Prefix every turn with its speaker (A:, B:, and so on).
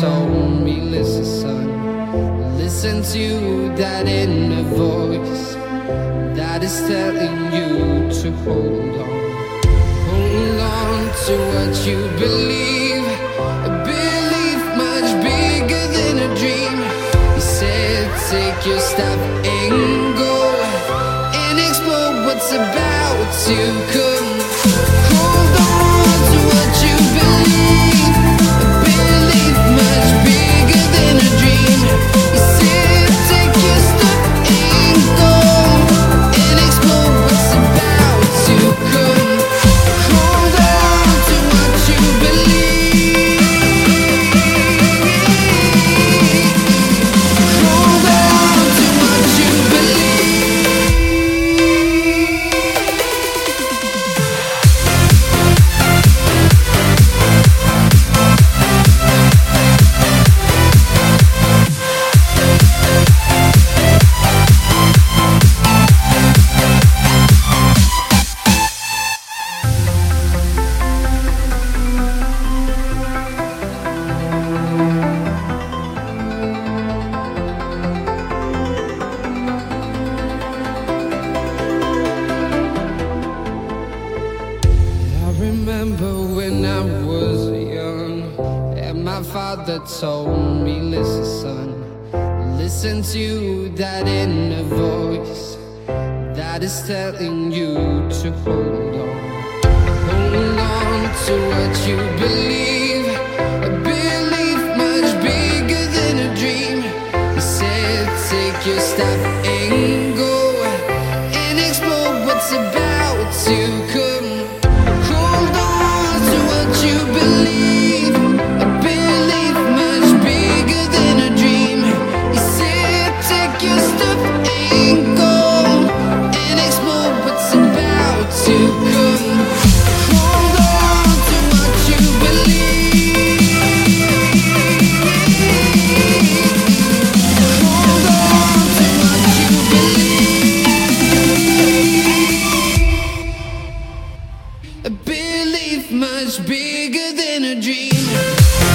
A: told me, listen, son, listen to that inner voice that is telling you to hold on. Hold on to what you believe, a belief much bigger than a dream. He said, take your step and go and explore what's about to come. My father told me, listen, son, listen to that inner voice that is telling you to hold on. Hold on to what you believe, a belief much bigger than a dream. He said, take your step A belief much bigger than a dream.